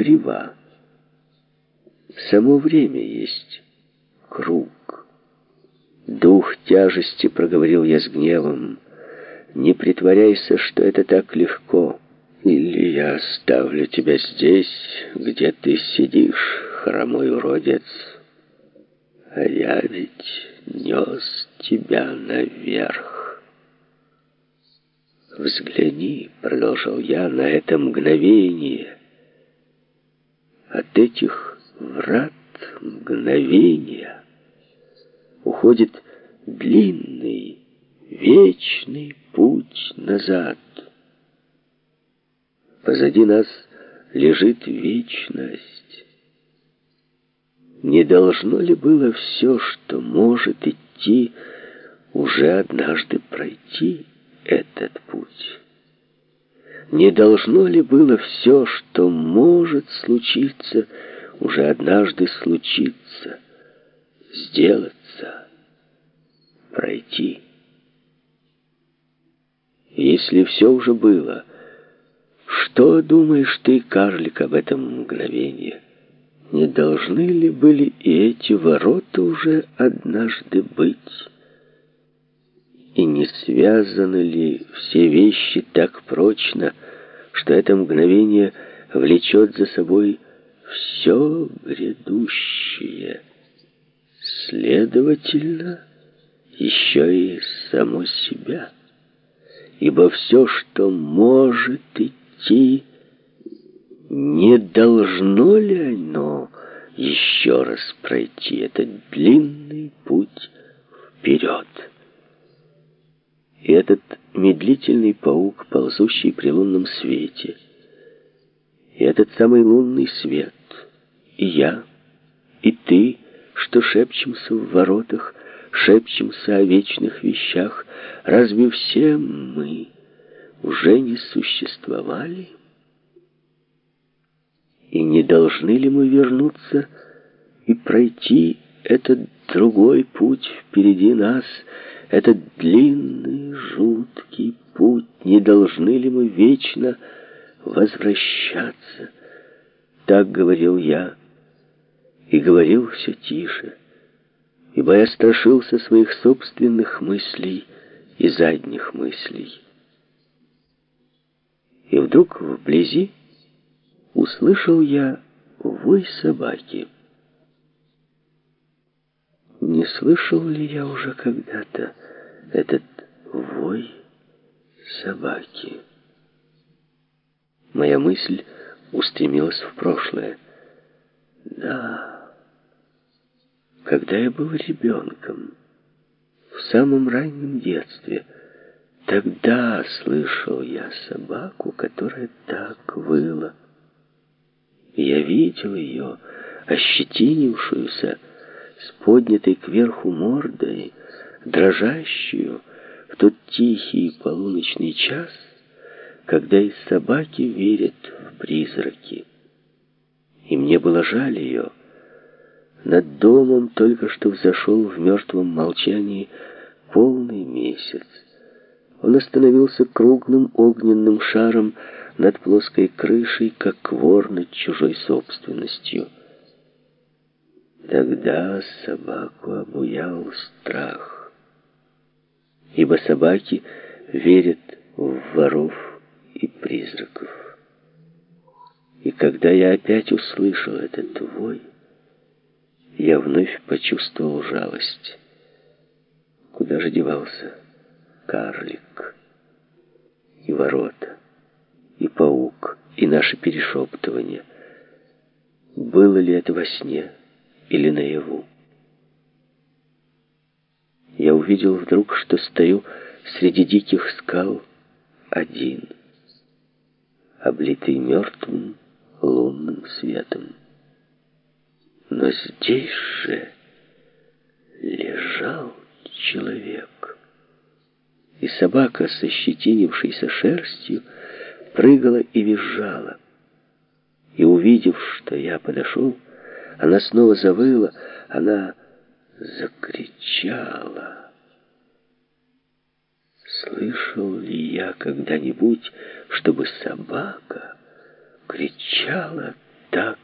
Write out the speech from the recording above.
крива. Само время есть круг. Дух тяжести, проговорил я с гневом. Не притворяйся, что это так легко. Или я оставлю тебя здесь, где ты сидишь, хромой уродец. А я ведь нес тебя наверх. Взгляни, продолжил я, на это мгновение. От этих врат мгновения уходит длинный, вечный путь назад. Позади нас лежит вечность. Не должно ли было все, что может идти, уже однажды пройти этот путь? Не должно ли было все, что может случиться, уже однажды случиться, сделаться, пройти? Если все уже было, что думаешь ты, карлик, об этом мгновении? Не должны ли были и эти ворота уже однажды быть? И не связаны ли все вещи так прочно, что это мгновение влечет за собой все грядущее? Следовательно, еще и само себя. Ибо все, что может идти, не должно ли оно еще раз пройти этот длинный путь вперед? И этот медлительный паук, ползущий при лунном свете, и этот самый лунный свет, и я, и ты, что шепчемся в воротах, шепчемся о вечных вещах, разве все мы уже не существовали? И не должны ли мы вернуться и пройти этот другой путь впереди нас, этот длинный, жуткий путь? Не должны ли мы вечно возвращаться? Так говорил я, и говорил все тише, ибо я страшился своих собственных мыслей и задних мыслей. И вдруг вблизи услышал я вой собаки. Не слышал ли я уже когда-то этот вой собаки? Моя мысль устремилась в прошлое. Да, когда я был ребенком, в самом раннем детстве, тогда слышал я собаку, которая так выла. Я видел ее, ощетинившуюся, с поднятой кверху мордой, дрожащую в тот тихий полуночный час, когда и собаки верят в призраки. И мне было жаль ее. Над домом только что взошел в мертвом молчании полный месяц. Он остановился круглым огненным шаром над плоской крышей, как вор над чужой собственностью. Тогда собаку обуял страх, ибо собаки верят в воров и призраков. И когда я опять услышал этот вой, я вновь почувствовал жалость. Куда же девался карлик и ворота? и паук, и наше перешептывание. Было ли это во сне или наяву? Я увидел вдруг, что стою среди диких скал один, облитый мертвым лунным светом. Но здесь же лежал человек. И собака со щетинившейся шерстью прыгала и визжала. И увидев, что я подошел, она снова завыла, она закричала. Слышал ли я когда-нибудь, чтобы собака кричала так